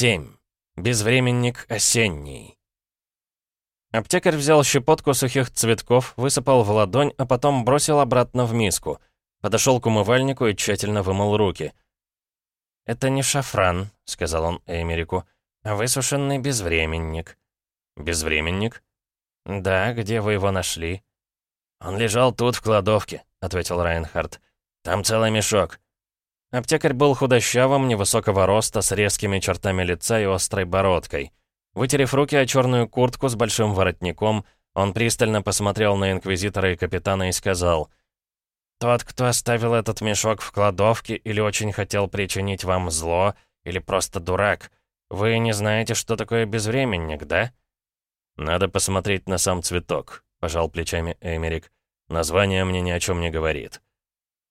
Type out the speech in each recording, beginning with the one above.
7. Безвременник осенний. Аптекарь взял щепотку сухих цветков, высыпал в ладонь, а потом бросил обратно в миску. Подошел к умывальнику и тщательно вымыл руки. «Это не шафран», — сказал он Эмерику, — «а высушенный безвременник». «Безвременник?» «Да, где вы его нашли?» «Он лежал тут, в кладовке», — ответил Райнхард. «Там целый мешок». Аптекарь был худощавым, невысокого роста, с резкими чертами лица и острой бородкой. Вытерев руки о черную куртку с большим воротником, он пристально посмотрел на инквизитора и капитана и сказал, «Тот, кто оставил этот мешок в кладовке или очень хотел причинить вам зло, или просто дурак, вы не знаете, что такое безвременник, да?» «Надо посмотреть на сам цветок», — пожал плечами Эмерик. «Название мне ни о чем не говорит».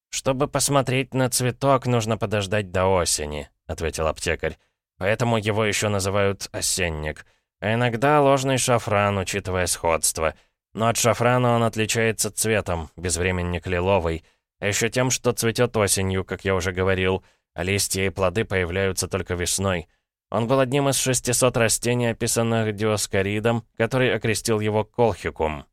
«Чтобы посмотреть на цветок, нужно подождать до осени», — ответил аптекарь. «Поэтому его еще называют осенник. А иногда ложный шафран, учитывая сходство. Но от шафрана он отличается цветом, безвременник лиловый. А еще тем, что цветет осенью, как я уже говорил, а листья и плоды появляются только весной. Он был одним из 600 растений, описанных Диоскоридом, который окрестил его Колхикум.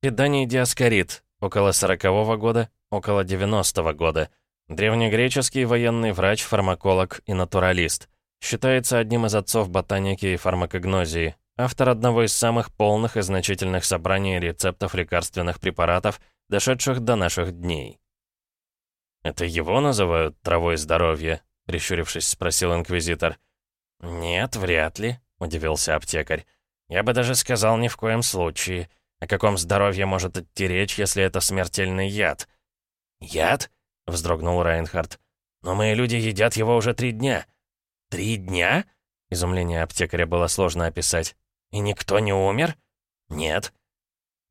Педаний Диоскорид Около сорокового года, около 90-го года. Древнегреческий военный врач, фармаколог и натуралист. Считается одним из отцов ботаники и фармакогнозии. Автор одного из самых полных и значительных собраний рецептов лекарственных препаратов, дошедших до наших дней. «Это его называют травой здоровья?» — прищурившись, спросил инквизитор. «Нет, вряд ли», — удивился аптекарь. «Я бы даже сказал, ни в коем случае. О каком здоровье может идти речь, если это смертельный яд? «Яд?» — вздрогнул Райнхард. «Но мои люди едят его уже три дня». «Три дня?» Изумление аптекаря было сложно описать. «И никто не умер?» «Нет».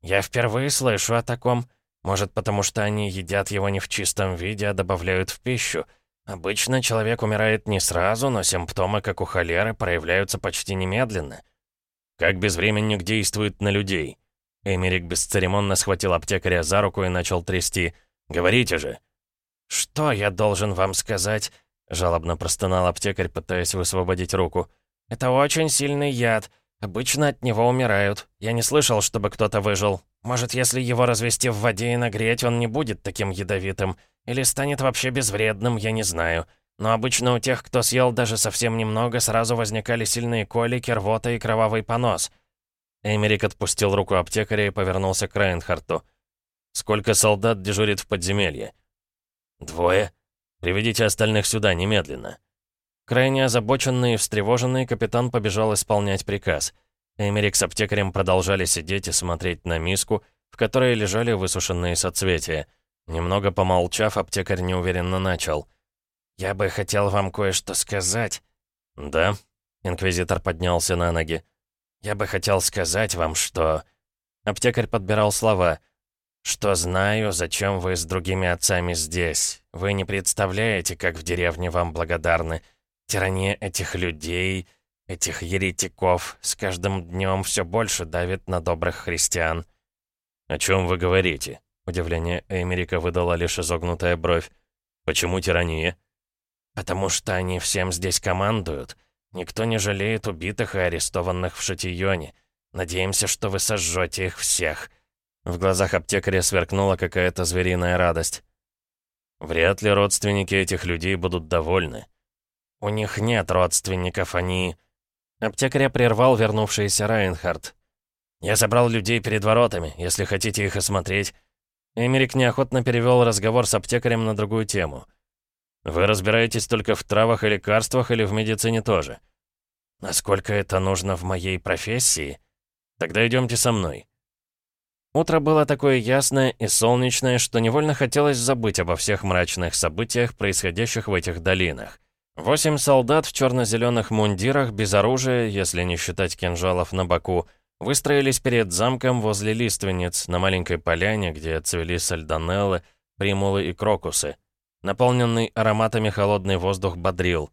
«Я впервые слышу о таком. Может, потому что они едят его не в чистом виде, а добавляют в пищу. Обычно человек умирает не сразу, но симптомы, как у холеры, проявляются почти немедленно». «Как безвременник действует на людей?» Эмерик бесцеремонно схватил аптекаря за руку и начал трясти. «Говорите же!» «Что я должен вам сказать?» Жалобно простонал аптекарь, пытаясь высвободить руку. «Это очень сильный яд. Обычно от него умирают. Я не слышал, чтобы кто-то выжил. Может, если его развести в воде и нагреть, он не будет таким ядовитым. Или станет вообще безвредным, я не знаю. Но обычно у тех, кто съел даже совсем немного, сразу возникали сильные колики, рвота и кровавый понос. Эмерик отпустил руку аптекаря и повернулся к Райнхарту. «Сколько солдат дежурит в подземелье?» «Двое. Приведите остальных сюда немедленно». Крайне озабоченный и встревоженный, капитан побежал исполнять приказ. Эмерик с аптекарем продолжали сидеть и смотреть на миску, в которой лежали высушенные соцветия. Немного помолчав, аптекарь неуверенно начал. «Я бы хотел вам кое-что сказать». «Да?» Инквизитор поднялся на ноги. «Я бы хотел сказать вам, что...» Аптекарь подбирал слова. «Что знаю, зачем вы с другими отцами здесь. Вы не представляете, как в деревне вам благодарны. Тирания этих людей, этих еретиков, с каждым днем все больше давит на добрых христиан». «О чем вы говорите?» Удивление Эмерика выдала лишь изогнутая бровь. «Почему тирания?» «Потому что они всем здесь командуют». Никто не жалеет убитых и арестованных в Шатионе. Надеемся, что вы сожжете их всех». В глазах аптекаря сверкнула какая-то звериная радость. «Вряд ли родственники этих людей будут довольны». «У них нет родственников, они...» Аптекаря прервал вернувшийся Райнхард. «Я собрал людей перед воротами, если хотите их осмотреть». Эмерик неохотно перевел разговор с аптекарем на другую тему — вы разбираетесь только в травах и лекарствах или в медицине тоже? Насколько это нужно в моей профессии? Тогда идемте со мной. Утро было такое ясное и солнечное, что невольно хотелось забыть обо всех мрачных событиях, происходящих в этих долинах. Восемь солдат в черно-зеленых мундирах, без оружия, если не считать кинжалов на боку, выстроились перед замком возле лиственниц, на маленькой поляне, где цвели сальдонеллы, примулы и крокусы. Наполненный ароматами холодный воздух бодрил.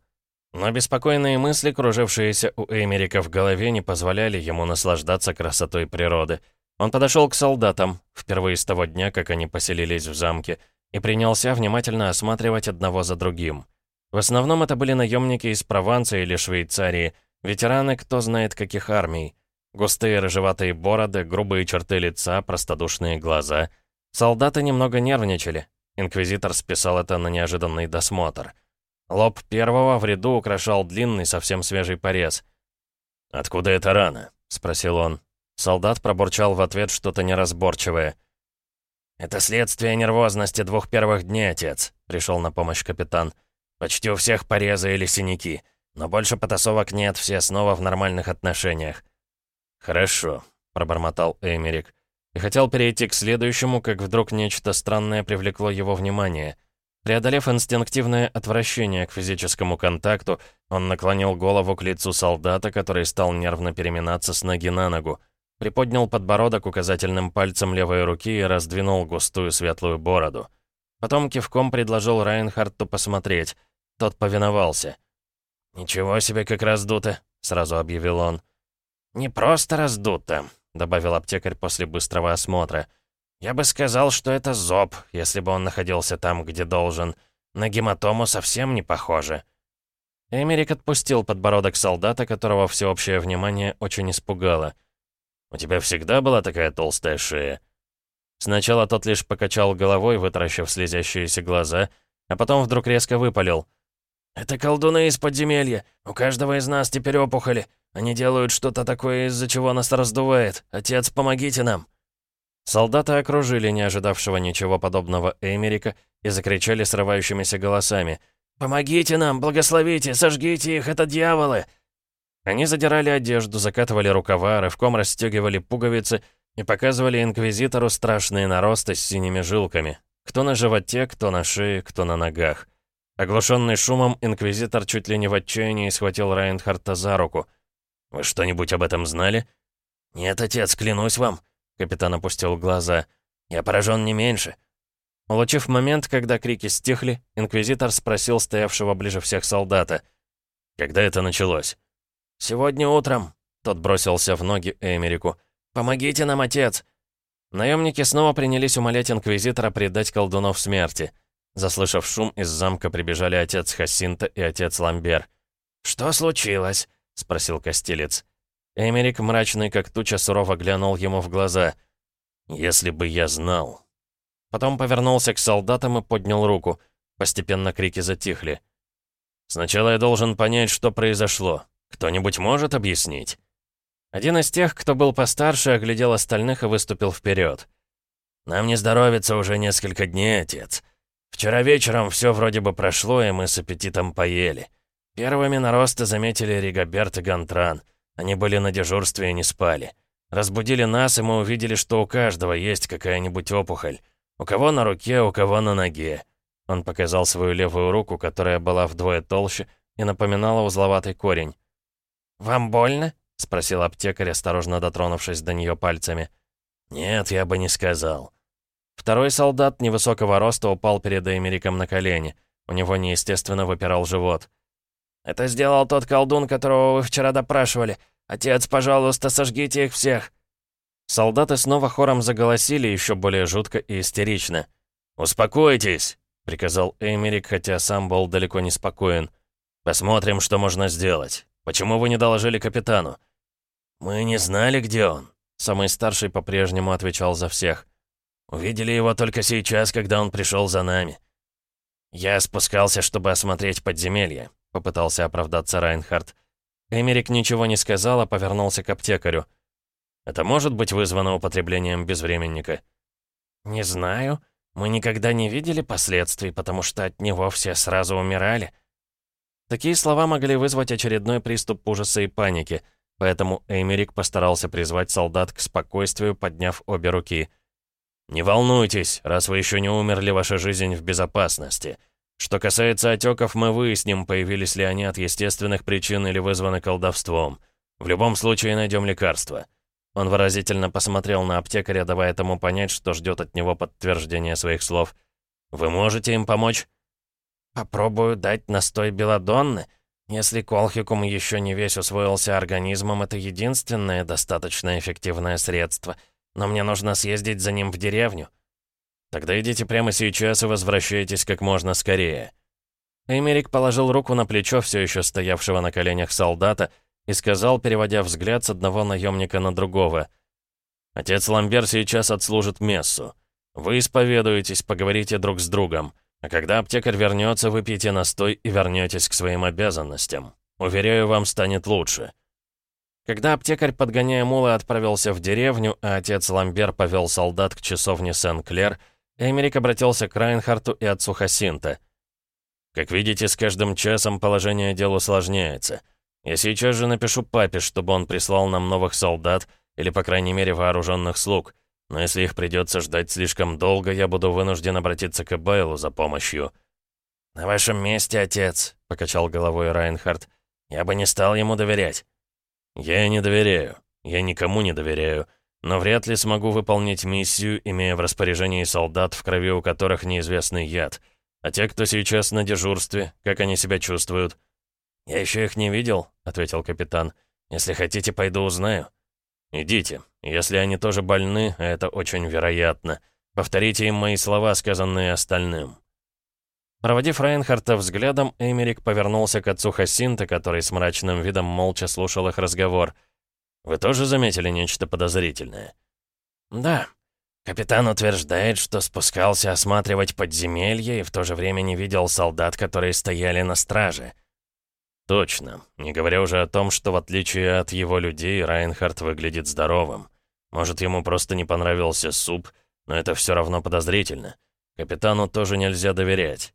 Но беспокойные мысли, кружившиеся у Эмерика в голове, не позволяли ему наслаждаться красотой природы. Он подошел к солдатам, впервые с того дня, как они поселились в замке, и принялся внимательно осматривать одного за другим. В основном это были наемники из Прованса или Швейцарии, ветераны кто знает каких армий. Густые рыжеватые бороды, грубые черты лица, простодушные глаза. Солдаты немного нервничали. Инквизитор списал это на неожиданный досмотр. Лоб первого в ряду украшал длинный, совсем свежий порез. «Откуда эта рана?» — спросил он. Солдат пробурчал в ответ что-то неразборчивое. «Это следствие нервозности двух первых дней, отец», — пришел на помощь капитан. «Почти у всех порезы или синяки, но больше потасовок нет, все снова в нормальных отношениях». «Хорошо», — пробормотал Эмерик. И хотел перейти к следующему, как вдруг нечто странное привлекло его внимание. Преодолев инстинктивное отвращение к физическому контакту, он наклонил голову к лицу солдата, который стал нервно переминаться с ноги на ногу приподнял подбородок указательным пальцем левой руки и раздвинул густую светлую бороду. Потом кивком предложил Райнхарту посмотреть. Тот повиновался. «Ничего себе, как раздуто!» — сразу объявил он. «Не просто раздуто», — добавил аптекарь после быстрого осмотра. «Я бы сказал, что это зоб, если бы он находился там, где должен. На гематому совсем не похоже». Эмерик отпустил подбородок солдата, которого всеобщее внимание очень испугало — «У тебя всегда была такая толстая шея?» Сначала тот лишь покачал головой, вытаращив слезящиеся глаза, а потом вдруг резко выпалил. «Это колдуны из подземелья. У каждого из нас теперь опухоли. Они делают что-то такое, из-за чего нас раздувает. Отец, помогите нам!» Солдаты окружили не ожидавшего ничего подобного Эмерика и закричали срывающимися голосами. «Помогите нам! Благословите! Сожгите их! Это дьяволы!» Они задирали одежду, закатывали рукава, рывком расстегивали пуговицы и показывали инквизитору страшные наросты с синими жилками. Кто на животе, кто на шее, кто на ногах. Оглушенный шумом, инквизитор чуть ли не в отчаянии схватил Райнхарта за руку. «Вы что-нибудь об этом знали?» «Нет, отец, клянусь вам», — капитан опустил глаза. «Я поражен не меньше». Улучив момент, когда крики стихли, инквизитор спросил стоявшего ближе всех солдата. «Когда это началось?» «Сегодня утром», — тот бросился в ноги Эмерику. «Помогите нам, отец!» Наемники снова принялись умолять Инквизитора предать колдунов смерти. Заслышав шум, из замка прибежали отец Хасинта и отец Ламбер. «Что случилось?» — спросил Костелец. Эмерик, мрачный как туча, сурово глянул ему в глаза. «Если бы я знал». Потом повернулся к солдатам и поднял руку. Постепенно крики затихли. «Сначала я должен понять, что произошло. «Кто-нибудь может объяснить?» Один из тех, кто был постарше, оглядел остальных и выступил вперед. «Нам не здоровится уже несколько дней, отец. Вчера вечером все вроде бы прошло, и мы с аппетитом поели. Первыми наросты заметили Ригоберт и Гантран. Они были на дежурстве и не спали. Разбудили нас, и мы увидели, что у каждого есть какая-нибудь опухоль. У кого на руке, у кого на ноге». Он показал свою левую руку, которая была вдвое толще и напоминала узловатый корень. «Вам больно?» — спросил аптекарь, осторожно дотронувшись до нее пальцами. «Нет, я бы не сказал». Второй солдат невысокого роста упал перед Эмериком на колени. У него неестественно выпирал живот. «Это сделал тот колдун, которого вы вчера допрашивали. Отец, пожалуйста, сожгите их всех!» Солдаты снова хором заголосили, еще более жутко и истерично. «Успокойтесь!» — приказал Эмерик, хотя сам был далеко не спокоен. «Посмотрим, что можно сделать. Почему вы не доложили капитану?» «Мы не знали, где он», — самый старший по-прежнему отвечал за всех. «Увидели его только сейчас, когда он пришел за нами». «Я спускался, чтобы осмотреть подземелье», — попытался оправдаться Райнхард. Эмерик ничего не сказал, а повернулся к аптекарю. «Это может быть вызвано употреблением безвременника?» «Не знаю. Мы никогда не видели последствий, потому что от него все сразу умирали», Такие слова могли вызвать очередной приступ ужаса и паники, поэтому Эймерик постарался призвать солдат к спокойствию, подняв обе руки. «Не волнуйтесь, раз вы еще не умерли, ваша жизнь в безопасности. Что касается отеков, мы выясним, появились ли они от естественных причин или вызваны колдовством. В любом случае найдем лекарство». Он выразительно посмотрел на аптекаря, давая тому понять, что ждет от него подтверждения своих слов. «Вы можете им помочь?» Попробую дать настой белодонны. Если колхикум еще не весь усвоился организмом, это единственное достаточно эффективное средство. Но мне нужно съездить за ним в деревню. Тогда идите прямо сейчас и возвращайтесь как можно скорее. Эмерик положил руку на плечо все еще стоявшего на коленях солдата и сказал, переводя взгляд с одного наемника на другого. «Отец Ламбер сейчас отслужит мессу. Вы исповедуетесь, поговорите друг с другом. А когда аптекарь вернется, выпьете настой и вернетесь к своим обязанностям. Уверяю, вам станет лучше». Когда аптекарь, подгоняя мула, отправился в деревню, а отец Ламбер повел солдат к часовне Сен-Клер, Эмерик обратился к Райнхарту и отцу Хасинта. «Как видите, с каждым часом положение дел усложняется. Я сейчас же напишу папе, чтобы он прислал нам новых солдат или, по крайней мере, вооруженных слуг. Но если их придется ждать слишком долго, я буду вынужден обратиться к Эбайлу за помощью». «На вашем месте, отец», — покачал головой Райнхард, — «я бы не стал ему доверять». «Я не доверяю. Я никому не доверяю. Но вряд ли смогу выполнить миссию, имея в распоряжении солдат, в крови у которых неизвестный яд. А те, кто сейчас на дежурстве, как они себя чувствуют?» «Я еще их не видел», — ответил капитан. «Если хотите, пойду узнаю». «Идите. Если они тоже больны, а это очень вероятно. Повторите им мои слова, сказанные остальным». Проводив Райнхарта взглядом, Эмерик повернулся к отцу Хасинта, который с мрачным видом молча слушал их разговор. «Вы тоже заметили нечто подозрительное?» «Да. Капитан утверждает, что спускался осматривать подземелье и в то же время не видел солдат, которые стояли на страже». «Точно. Не говоря уже о том, что в отличие от его людей, Райнхард выглядит здоровым. Может, ему просто не понравился суп, но это все равно подозрительно. Капитану тоже нельзя доверять».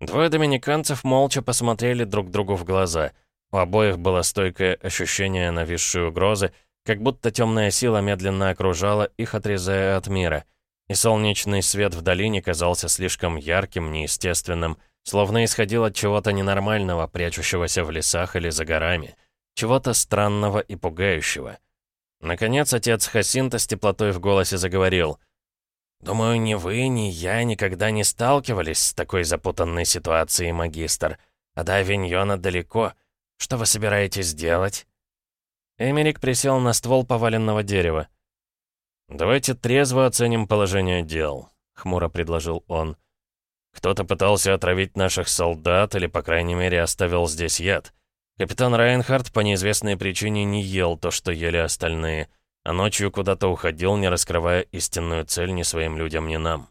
Двое доминиканцев молча посмотрели друг другу в глаза. У обоих было стойкое ощущение нависшей угрозы, как будто темная сила медленно окружала их, отрезая от мира. И солнечный свет в долине казался слишком ярким, неестественным, словно исходил от чего-то ненормального, прячущегося в лесах или за горами. Чего-то странного и пугающего. Наконец, отец Хасинта с теплотой в голосе заговорил — «Думаю, ни вы, ни я никогда не сталкивались с такой запутанной ситуацией, магистр. А до Авиньона далеко. Что вы собираетесь делать?» Эмерик присел на ствол поваленного дерева. «Давайте трезво оценим положение дел», — хмуро предложил он. «Кто-то пытался отравить наших солдат или, по крайней мере, оставил здесь яд. Капитан Райнхард по неизвестной причине не ел то, что ели остальные а ночью куда-то уходил, не раскрывая истинную цель ни своим людям, ни нам.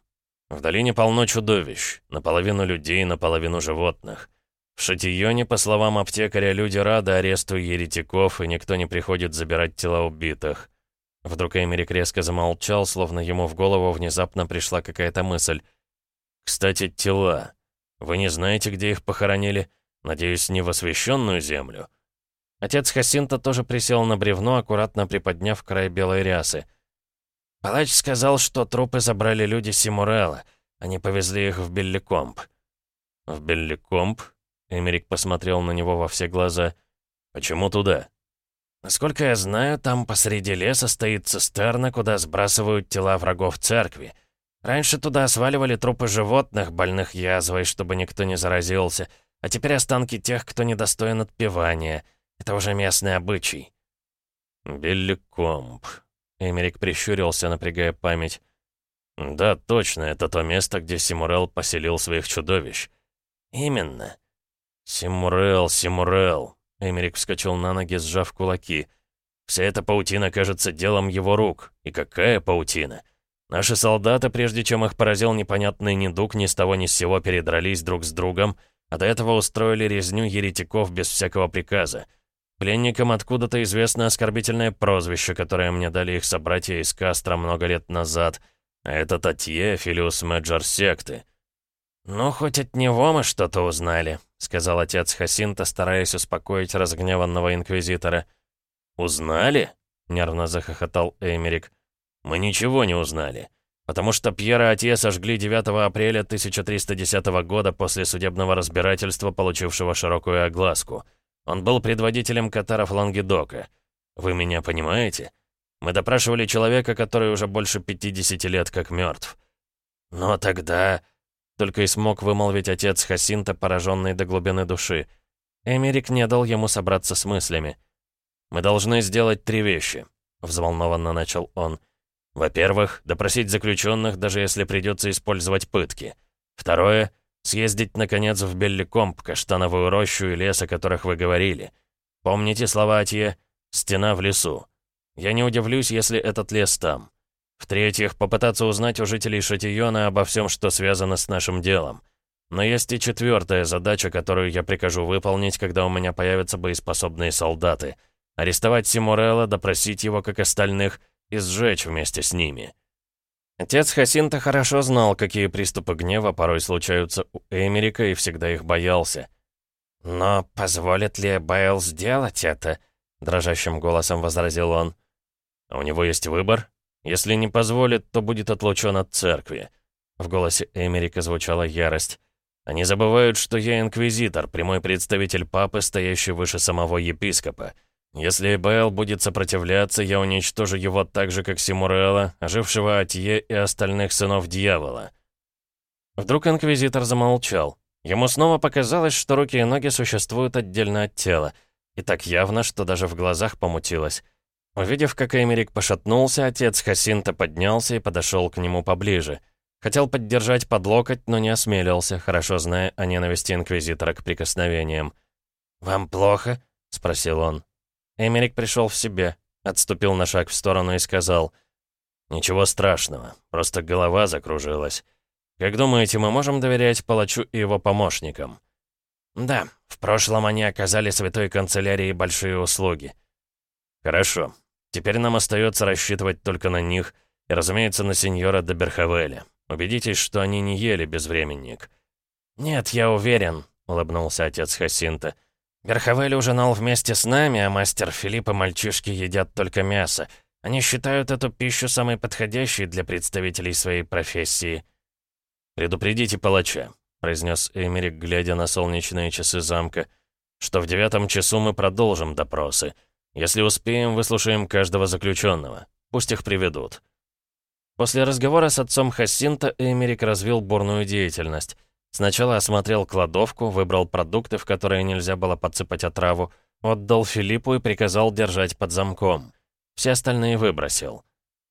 В долине полно чудовищ, наполовину людей, наполовину животных. В Шатионе, по словам аптекаря, люди рады аресту еретиков, и никто не приходит забирать тела убитых. Вдруг Эмерик резко замолчал, словно ему в голову внезапно пришла какая-то мысль. «Кстати, тела. Вы не знаете, где их похоронили? Надеюсь, не в освященную землю?» Отец Хасинта тоже присел на бревно, аккуратно приподняв край белой рясы. Палач сказал, что трупы забрали люди Симурелла. Они повезли их в Белликомп. «В Белликомп?» Эмерик посмотрел на него во все глаза. «Почему туда?» «Насколько я знаю, там посреди леса стоит цистерна, куда сбрасывают тела врагов церкви. Раньше туда сваливали трупы животных, больных язвой, чтобы никто не заразился, а теперь останки тех, кто недостоин отпевания». Это уже местный обычай». «Билли Комп». Эмерик прищурился, напрягая память. «Да, точно, это то место, где Симурел поселил своих чудовищ». «Именно». «Симурел, Симурел». Эмерик вскочил на ноги, сжав кулаки. «Вся эта паутина кажется делом его рук. И какая паутина?» Наши солдаты, прежде чем их поразил непонятный недуг, ни с того ни с сего передрались друг с другом, а до этого устроили резню еретиков без всякого приказа. Пленникам откуда-то известно оскорбительное прозвище, которое мне дали их собратья из Кастро много лет назад. А это Татье, Филиус Мэджор секты. «Ну, хоть от него мы что-то узнали», — сказал отец Хасинта, стараясь успокоить разгневанного инквизитора. «Узнали?» — нервно захохотал Эмерик. «Мы ничего не узнали, потому что Пьера Атье сожгли 9 апреля 1310 года после судебного разбирательства, получившего широкую огласку». Он был предводителем катаров Лангедока. Вы меня понимаете? Мы допрашивали человека, который уже больше 50 лет как мертв. Но тогда... Только и смог вымолвить отец Хасинта, пораженный до глубины души. Эмерик не дал ему собраться с мыслями. «Мы должны сделать три вещи», — взволнованно начал он. «Во-первых, допросить заключенных, даже если придется использовать пытки. Второе — Съездить, наконец, в Белликомп, каштановую рощу и лес, о которых вы говорили. Помните слова Атье? Стена в лесу. Я не удивлюсь, если этот лес там. В-третьих, попытаться узнать у жителей Шатиона обо всем, что связано с нашим делом. Но есть и четвертая задача, которую я прикажу выполнить, когда у меня появятся боеспособные солдаты. Арестовать Симурелла, допросить его, как остальных, и сжечь вместе с ними. Отец Хасинта хорошо знал, какие приступы гнева порой случаются у Эмерика и всегда их боялся. «Но позволит ли Байл сделать это?» — дрожащим голосом возразил он. «А у него есть выбор? Если не позволит, то будет отлучен от церкви». В голосе Эмерика звучала ярость. «Они забывают, что я инквизитор, прямой представитель папы, стоящий выше самого епископа. Если Бэл будет сопротивляться, я уничтожу его так же, как Симурелла, ожившего Атье и остальных сынов дьявола». Вдруг инквизитор замолчал. Ему снова показалось, что руки и ноги существуют отдельно от тела. И так явно, что даже в глазах помутилось. Увидев, как Эмерик пошатнулся, отец Хасинта поднялся и подошел к нему поближе. Хотел поддержать под локоть, но не осмелился, хорошо зная о ненависти Инквизитора к прикосновениям. «Вам плохо?» — спросил он. Эмерик пришел в себе, отступил на шаг в сторону и сказал, «Ничего страшного, просто голова закружилась. Как думаете, мы можем доверять палачу и его помощникам?» «Да, в прошлом они оказали святой канцелярии большие услуги». «Хорошо. Теперь нам остается рассчитывать только на них и, разумеется, на сеньора де Берхавеля. Убедитесь, что они не ели безвременник». «Нет, я уверен», — улыбнулся отец Хасинта. Верховель ужинал вместе с нами, а мастер Филипп и мальчишки едят только мясо. Они считают эту пищу самой подходящей для представителей своей профессии. «Предупредите палача», — произнес Эмерик, глядя на солнечные часы замка, «что в девятом часу мы продолжим допросы. Если успеем, выслушаем каждого заключенного. Пусть их приведут». После разговора с отцом Хассинта Эмерик развил бурную деятельность. Сначала осмотрел кладовку, выбрал продукты, в которые нельзя было подсыпать отраву, отдал Филиппу и приказал держать под замком. Все остальные выбросил.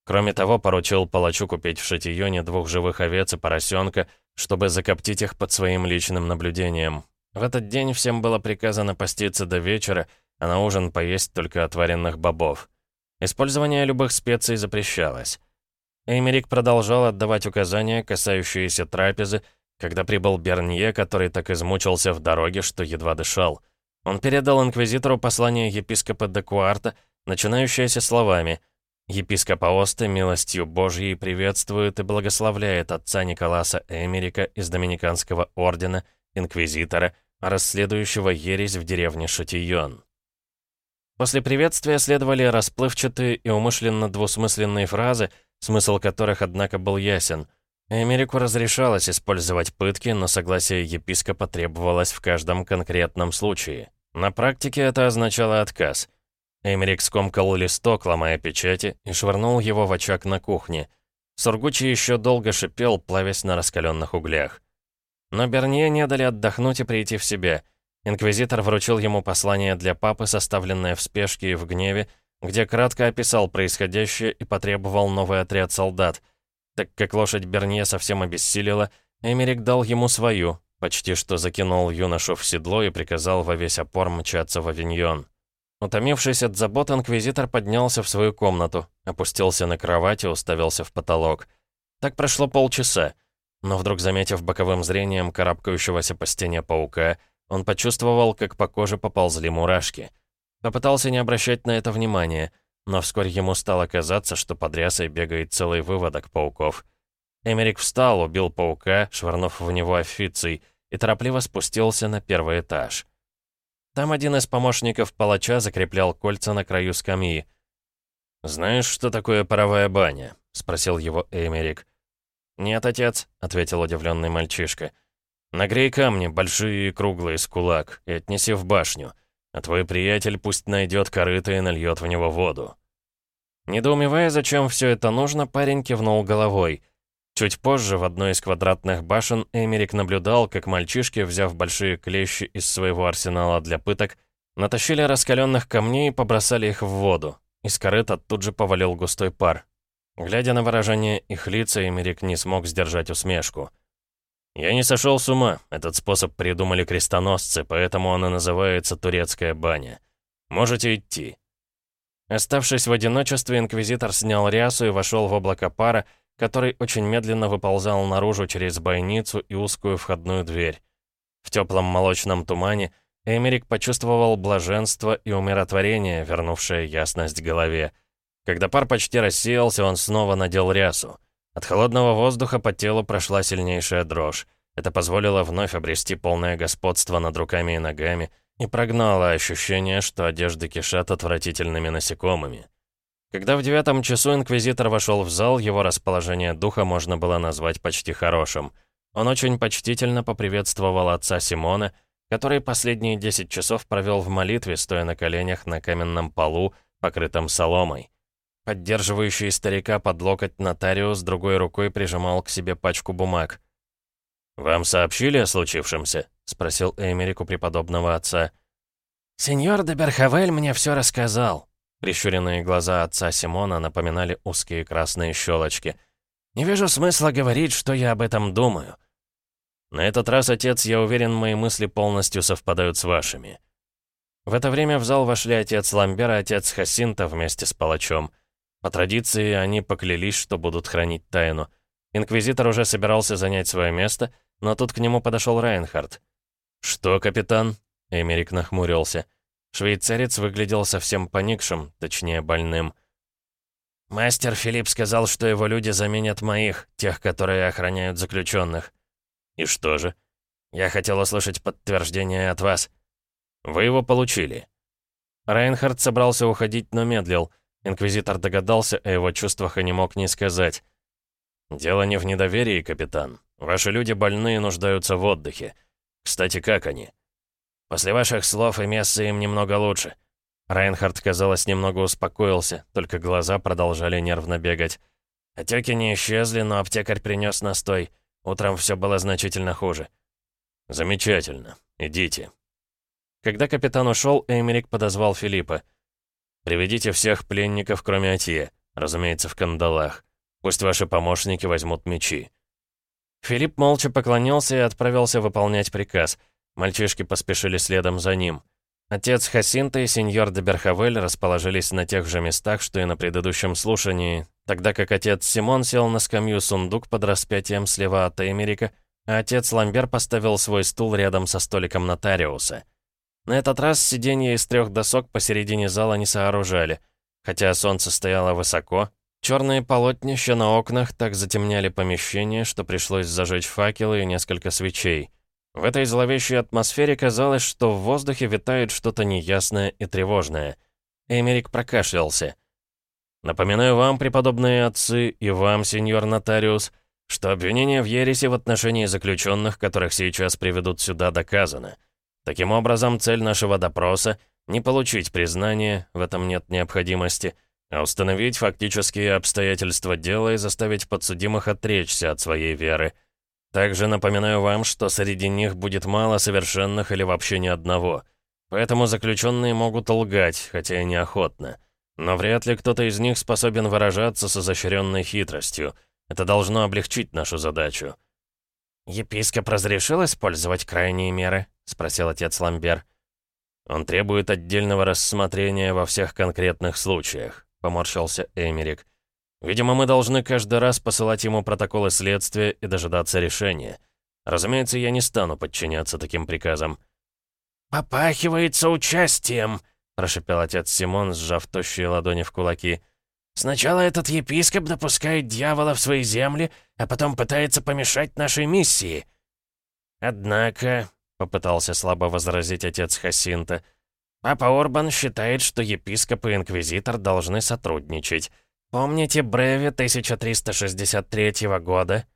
Кроме того, поручил палачу купить в Шатионе двух живых овец и поросенка, чтобы закоптить их под своим личным наблюдением. В этот день всем было приказано поститься до вечера, а на ужин поесть только отваренных бобов. Использование любых специй запрещалось. Эймерик продолжал отдавать указания, касающиеся трапезы, когда прибыл Бернье, который так измучился в дороге, что едва дышал. Он передал инквизитору послание епископа де Куарта, начинающееся словами «Епископ Аосты милостью Божьей приветствует и благословляет отца Николаса Эмерика из Доминиканского ордена, инквизитора, расследующего ересь в деревне Шатийон». После приветствия следовали расплывчатые и умышленно двусмысленные фразы, смысл которых, однако, был ясен. Эмерику разрешалось использовать пытки, но согласие епископа требовалось в каждом конкретном случае. На практике это означало отказ. Эмерик скомкал листок, ломая печати, и швырнул его в очаг на кухне. Сургучи еще долго шипел, плавясь на раскаленных углях. Но Бернье не дали отдохнуть и прийти в себя. Инквизитор вручил ему послание для папы, составленное в спешке и в гневе, где кратко описал происходящее и потребовал новый отряд солдат — так как лошадь Бернье совсем обессилила, Эмерик дал ему свою, почти что закинул юношу в седло и приказал во весь опор мчаться в авиньон. Утомившись от забот, инквизитор поднялся в свою комнату, опустился на кровать и уставился в потолок. Так прошло полчаса, но вдруг, заметив боковым зрением карабкающегося по стене паука, он почувствовал, как по коже поползли мурашки. Попытался не обращать на это внимания — но вскоре ему стало казаться, что под рясой бегает целый выводок пауков. Эмерик встал, убил паука, швырнув в него офицей, и торопливо спустился на первый этаж. Там один из помощников палача закреплял кольца на краю скамьи. «Знаешь, что такое паровая баня?» — спросил его Эмерик. «Нет, отец», — ответил удивленный мальчишка. «Нагрей камни, большие и круглые, с кулак, и отнеси в башню а твой приятель пусть найдет корыто и нальет в него воду». Недоумевая, зачем все это нужно, парень кивнул головой. Чуть позже в одной из квадратных башен Эмерик наблюдал, как мальчишки, взяв большие клещи из своего арсенала для пыток, натащили раскаленных камней и побросали их в воду. Из корыта тут же повалил густой пар. Глядя на выражение их лица, Эмерик не смог сдержать усмешку. «Я не сошел с ума. Этот способ придумали крестоносцы, поэтому он и называется «Турецкая баня». Можете идти». Оставшись в одиночестве, инквизитор снял рясу и вошел в облако пара, который очень медленно выползал наружу через бойницу и узкую входную дверь. В теплом молочном тумане Эмерик почувствовал блаженство и умиротворение, вернувшее ясность голове. Когда пар почти рассеялся, он снова надел рясу. От холодного воздуха по телу прошла сильнейшая дрожь. Это позволило вновь обрести полное господство над руками и ногами и прогнало ощущение, что одежды кишат отвратительными насекомыми. Когда в девятом часу инквизитор вошел в зал, его расположение духа можно было назвать почти хорошим. Он очень почтительно поприветствовал отца Симона, который последние десять часов провел в молитве, стоя на коленях на каменном полу, покрытом соломой. Поддерживающий старика под локоть нотариус другой рукой прижимал к себе пачку бумаг. «Вам сообщили о случившемся?» — спросил Эмерик у преподобного отца. «Сеньор де Берхавель мне все рассказал». Прищуренные глаза отца Симона напоминали узкие красные щелочки. «Не вижу смысла говорить, что я об этом думаю». «На этот раз, отец, я уверен, мои мысли полностью совпадают с вашими». В это время в зал вошли отец Ламбера отец Хасинта вместе с палачом — по традиции, они поклялись, что будут хранить тайну. Инквизитор уже собирался занять свое место, но тут к нему подошел Райнхард. «Что, капитан?» — Эмерик нахмурился. Швейцарец выглядел совсем поникшим, точнее, больным. «Мастер Филипп сказал, что его люди заменят моих, тех, которые охраняют заключенных». «И что же?» «Я хотел услышать подтверждение от вас». «Вы его получили». Райнхард собрался уходить, но медлил — Инквизитор догадался о его чувствах и не мог не сказать. «Дело не в недоверии, капитан. Ваши люди больны и нуждаются в отдыхе. Кстати, как они?» «После ваших слов и мессы им немного лучше». Райнхард, казалось, немного успокоился, только глаза продолжали нервно бегать. Отеки не исчезли, но аптекарь принес настой. Утром все было значительно хуже. «Замечательно. Идите». Когда капитан ушел, Эмерик подозвал Филиппа. Приведите всех пленников, кроме Атье, разумеется, в кандалах. Пусть ваши помощники возьмут мечи». Филипп молча поклонился и отправился выполнять приказ. Мальчишки поспешили следом за ним. Отец Хасинта и сеньор де Берхавель расположились на тех же местах, что и на предыдущем слушании, тогда как отец Симон сел на скамью сундук под распятием слева от Эмерика, а отец Ламбер поставил свой стул рядом со столиком нотариуса. На этот раз сиденья из трех досок посередине зала не сооружали. Хотя солнце стояло высоко, черные полотнища на окнах так затемняли помещение, что пришлось зажечь факелы и несколько свечей. В этой зловещей атмосфере казалось, что в воздухе витает что-то неясное и тревожное. Эмерик прокашлялся. «Напоминаю вам, преподобные отцы, и вам, сеньор нотариус, что обвинение в ереси в отношении заключенных, которых сейчас приведут сюда, доказано. Таким образом, цель нашего допроса — не получить признание, в этом нет необходимости, а установить фактические обстоятельства дела и заставить подсудимых отречься от своей веры. Также напоминаю вам, что среди них будет мало совершенных или вообще ни одного. Поэтому заключенные могут лгать, хотя и неохотно. Но вряд ли кто-то из них способен выражаться с изощренной хитростью. Это должно облегчить нашу задачу. «Епископ разрешил использовать крайние меры?» — спросил отец Ламбер. «Он требует отдельного рассмотрения во всех конкретных случаях», — поморщился Эмерик. «Видимо, мы должны каждый раз посылать ему протоколы следствия и дожидаться решения. Разумеется, я не стану подчиняться таким приказам». «Попахивается участием», — прошепел отец Симон, сжав тощие ладони в кулаки. «Сначала этот епископ допускает дьявола в свои земли, а потом пытается помешать нашей миссии». «Однако», — попытался слабо возразить отец Хасинта. «Папа Орбан считает, что епископ и инквизитор должны сотрудничать. Помните Бреви 1363 года?»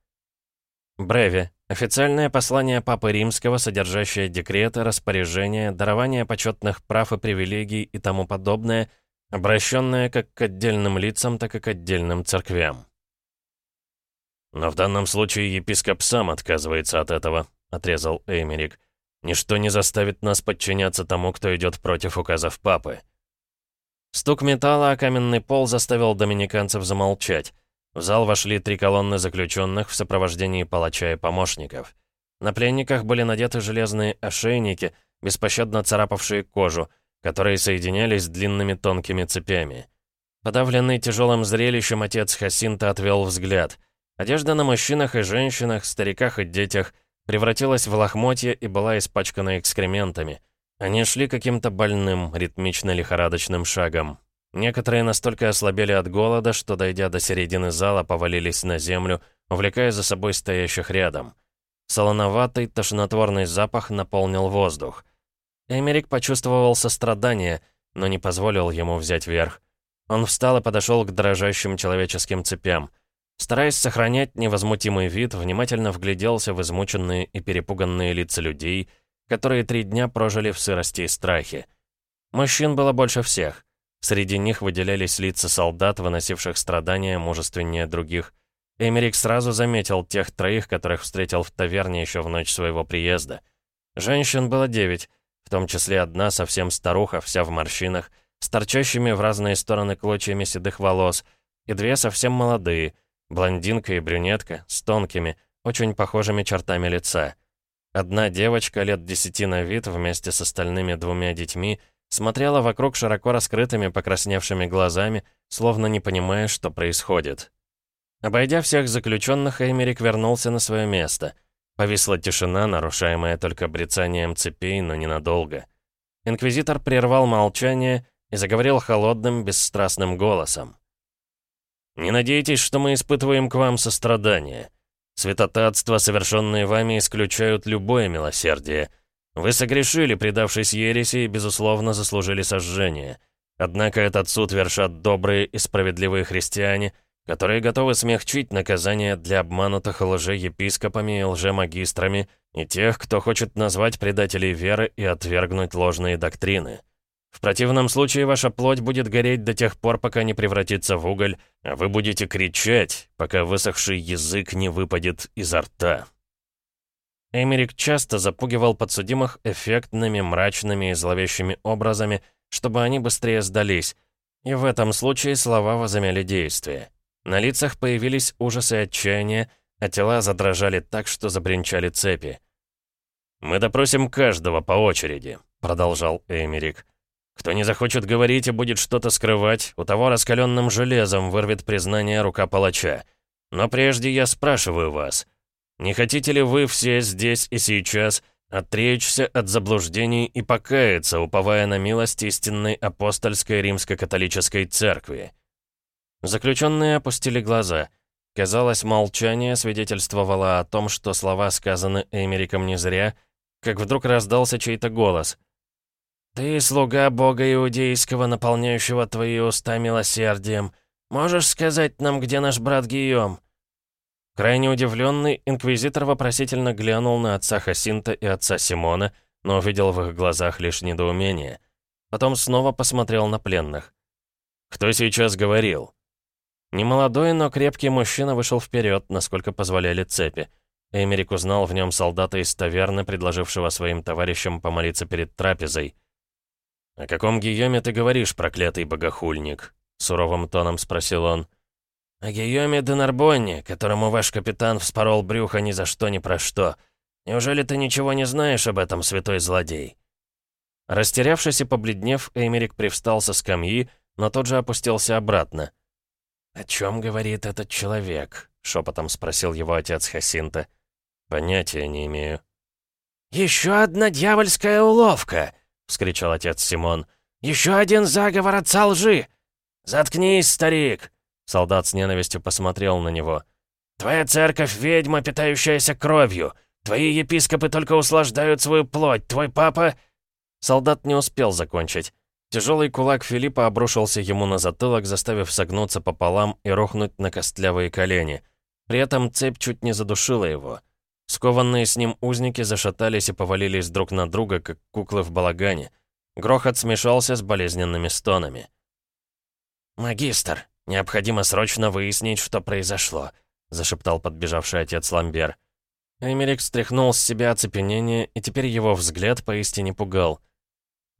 Бреви — официальное послание Папы Римского, содержащее декреты, распоряжения, дарование почетных прав и привилегий и тому подобное, обращенное как к отдельным лицам, так и к отдельным церквям. «Но в данном случае епископ сам отказывается от этого», — отрезал Эймерик. Ничто не заставит нас подчиняться тому, кто идет против указов папы. Стук металла о каменный пол заставил доминиканцев замолчать. В зал вошли три колонны заключенных в сопровождении палача и помощников. На пленниках были надеты железные ошейники, беспощадно царапавшие кожу, которые соединялись длинными тонкими цепями. Подавленный тяжелым зрелищем отец Хасинта отвел взгляд. Одежда на мужчинах и женщинах, стариках и детях превратилась в лохмотья и была испачкана экскрементами. Они шли каким-то больным, ритмично-лихорадочным шагом. Некоторые настолько ослабели от голода, что, дойдя до середины зала, повалились на землю, увлекая за собой стоящих рядом. Солоноватый, тошнотворный запах наполнил воздух. Эмерик почувствовал сострадание, но не позволил ему взять верх. Он встал и подошел к дрожащим человеческим цепям. Стараясь сохранять невозмутимый вид, внимательно вгляделся в измученные и перепуганные лица людей, которые три дня прожили в сырости и страхе. Мужчин было больше всех. Среди них выделялись лица солдат, выносивших страдания мужественнее других. Эмерик сразу заметил тех троих, которых встретил в таверне еще в ночь своего приезда. Женщин было девять, в том числе одна совсем старуха, вся в морщинах, с торчащими в разные стороны клочьями седых волос, и две совсем молодые, блондинка и брюнетка, с тонкими, очень похожими чертами лица. Одна девочка лет десяти на вид вместе с остальными двумя детьми смотрела вокруг широко раскрытыми покрасневшими глазами, словно не понимая, что происходит. Обойдя всех заключенных, Эймерик вернулся на свое место. Повисла тишина, нарушаемая только брецанием цепей, но ненадолго. Инквизитор прервал молчание и заговорил холодным, бесстрастным голосом. «Не надейтесь, что мы испытываем к вам сострадание. Святотатства, совершенные вами, исключают любое милосердие. Вы согрешили, предавшись ереси, и, безусловно, заслужили сожжение. Однако этот суд вершат добрые и справедливые христиане, которые готовы смягчить наказание для обманутых лже-епископами и лже-магистрами и тех, кто хочет назвать предателей веры и отвергнуть ложные доктрины. В противном случае ваша плоть будет гореть до тех пор, пока не превратится в уголь, а вы будете кричать, пока высохший язык не выпадет изо рта. Эмерик часто запугивал подсудимых эффектными, мрачными и зловещими образами, чтобы они быстрее сдались, и в этом случае слова возымели действие. На лицах появились ужасы и отчаяние, а тела задрожали так, что забринчали цепи. «Мы допросим каждого по очереди», — продолжал Эмерик. Кто не захочет говорить и будет что-то скрывать, у того раскаленным железом вырвет признание рука палача. Но прежде я спрашиваю вас, не хотите ли вы все здесь и сейчас отречься от заблуждений и покаяться, уповая на милость истинной апостольской римско-католической церкви?» Заключенные опустили глаза. Казалось, молчание свидетельствовало о том, что слова сказаны Эмериком не зря, как вдруг раздался чей-то голос — «Ты слуга бога иудейского, наполняющего твои уста милосердием. Можешь сказать нам, где наш брат Гийом?» Крайне удивленный, инквизитор вопросительно глянул на отца Хасинта и отца Симона, но увидел в их глазах лишь недоумение. Потом снова посмотрел на пленных. «Кто сейчас говорил?» Немолодой, но крепкий мужчина вышел вперед, насколько позволяли цепи. Эмерик узнал в нем солдата из таверны, предложившего своим товарищам помолиться перед трапезой. «О каком Гийоме ты говоришь, проклятый богохульник?» — суровым тоном спросил он. «О Гийоме де Нарбонне, которому ваш капитан вспорол брюхо ни за что ни про что. Неужели ты ничего не знаешь об этом, святой злодей?» Растерявшись и побледнев, Эймерик привстал со скамьи, но тот же опустился обратно. «О чем говорит этот человек?» — шепотом спросил его отец Хасинта. «Понятия не имею». «Еще одна дьявольская уловка!» Вскричал отец Симон. «Еще один заговор отца лжи!» «Заткнись, старик!» Солдат с ненавистью посмотрел на него. «Твоя церковь — ведьма, питающаяся кровью. Твои епископы только услаждают свою плоть. Твой папа...» Солдат не успел закончить. Тяжелый кулак Филиппа обрушился ему на затылок, заставив согнуться пополам и рухнуть на костлявые колени. При этом цепь чуть не задушила его. Скованные с ним узники зашатались и повалились друг на друга, как куклы в балагане. Грохот смешался с болезненными стонами. «Магистр, необходимо срочно выяснить, что произошло», — зашептал подбежавший отец Ламбер. Эмерик стряхнул с себя оцепенение, и теперь его взгляд поистине пугал.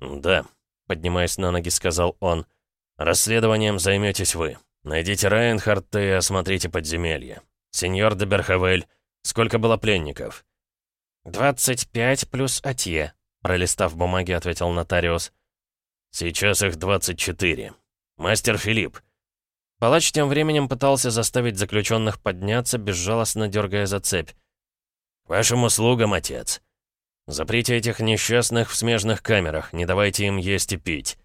«Да», — поднимаясь на ноги, сказал он, — «расследованием займетесь вы. Найдите Райнхарта и осмотрите подземелье. Сеньор де Берхавель, Сколько было пленников?» «Двадцать пять плюс Атье», — пролистав бумаги, ответил нотариус. «Сейчас их двадцать четыре. Мастер Филипп». Палач тем временем пытался заставить заключенных подняться, безжалостно дергая за цепь. «К вашим услугам, отец. Заприте этих несчастных в смежных камерах, не давайте им есть и пить».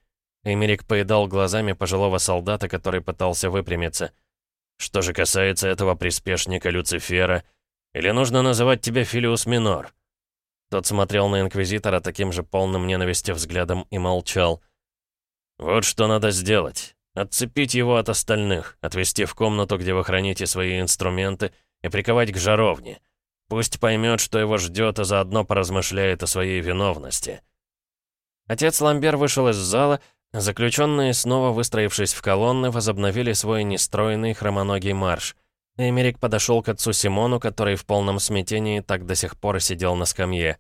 Эмерик поедал глазами пожилого солдата, который пытался выпрямиться. «Что же касается этого приспешника Люцифера, или нужно называть тебя Филиус Минор?» Тот смотрел на Инквизитора таким же полным ненависти взглядом и молчал. «Вот что надо сделать. Отцепить его от остальных, отвести в комнату, где вы храните свои инструменты, и приковать к жаровне. Пусть поймет, что его ждет, а заодно поразмышляет о своей виновности». Отец Ламбер вышел из зала, Заключенные, снова выстроившись в колонны, возобновили свой нестройный хромоногий марш. Эмерик подошел к отцу Симону, который в полном смятении так до сих пор сидел на скамье.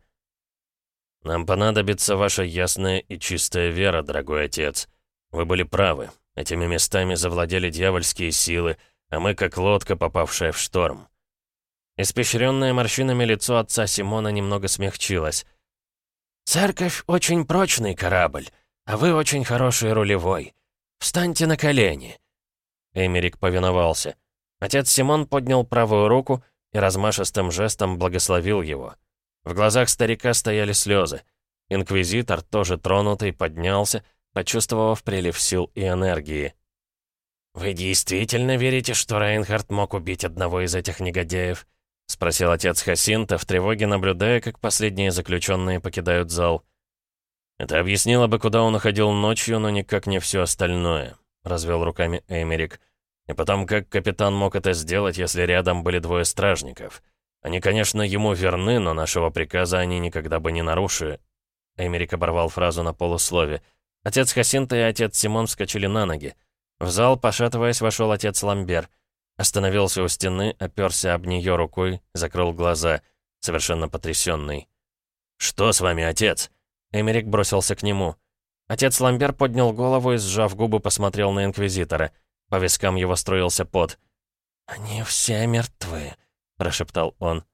«Нам понадобится ваша ясная и чистая вера, дорогой отец. Вы были правы. Этими местами завладели дьявольские силы, а мы как лодка, попавшая в шторм». Испещренное морщинами лицо отца Симона немного смягчилось. «Церковь — очень прочный корабль. А вы очень хороший рулевой. Встаньте на колени». Эмерик повиновался. Отец Симон поднял правую руку и размашистым жестом благословил его. В глазах старика стояли слезы. Инквизитор, тоже тронутый, поднялся, почувствовав прилив сил и энергии. «Вы действительно верите, что Рейнхард мог убить одного из этих негодяев?» — спросил отец Хасинта, в тревоге наблюдая, как последние заключенные покидают зал. «Это объяснило бы, куда он уходил ночью, но никак не все остальное», — развел руками Эмерик. «И потом, как капитан мог это сделать, если рядом были двое стражников? Они, конечно, ему верны, но нашего приказа они никогда бы не нарушили». Эмерик оборвал фразу на полуслове. Отец Хасинта и отец Симон вскочили на ноги. В зал, пошатываясь, вошел отец Ламбер. Остановился у стены, оперся об нее рукой, закрыл глаза, совершенно потрясенный. «Что с вами, отец?» Эмерик бросился к нему. Отец Ламбер поднял голову и, сжав губы, посмотрел на Инквизитора. По вискам его строился пот. «Они все мертвы», — прошептал он.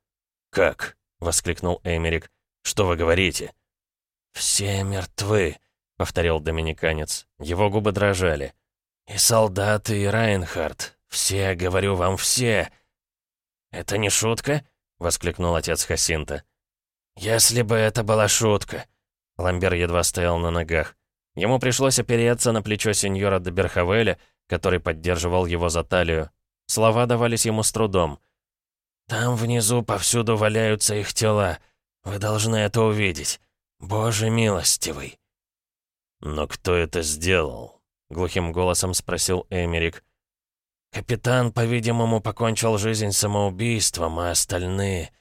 «Как?» — воскликнул Эмерик. «Что вы говорите?» «Все мертвы», — повторил доминиканец. Его губы дрожали. «И солдаты, и Райнхард. Все, говорю вам, все». «Это не шутка?» — воскликнул отец Хасинта. «Если бы это была шутка», Ламбер едва стоял на ногах. Ему пришлось опереться на плечо сеньора де Берхавеля, который поддерживал его за талию. Слова давались ему с трудом. «Там внизу повсюду валяются их тела. Вы должны это увидеть. Боже милостивый!» «Но кто это сделал?» — глухим голосом спросил Эмерик. «Капитан, по-видимому, покончил жизнь самоубийством, а остальные...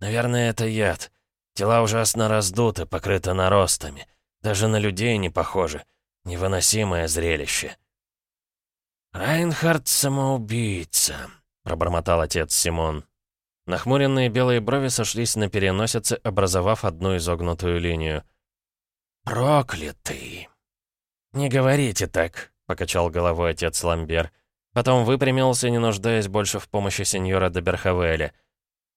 Наверное, это яд. Тела ужасно раздуты, покрыты наростами. Даже на людей не похожи. Невыносимое зрелище. «Райнхард — самоубийца», — пробормотал отец Симон. Нахмуренные белые брови сошлись на переносице, образовав одну изогнутую линию. «Проклятый!» «Не говорите так», — покачал головой отец Ламбер. Потом выпрямился, не нуждаясь больше в помощи сеньора де Берхавеля.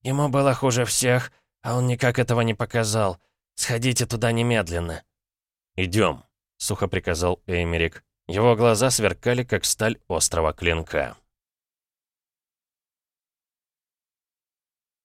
«Ему было хуже всех, а он никак этого не показал. Сходите туда немедленно». «Идем», — сухо приказал Эймерик. Его глаза сверкали, как сталь острого клинка.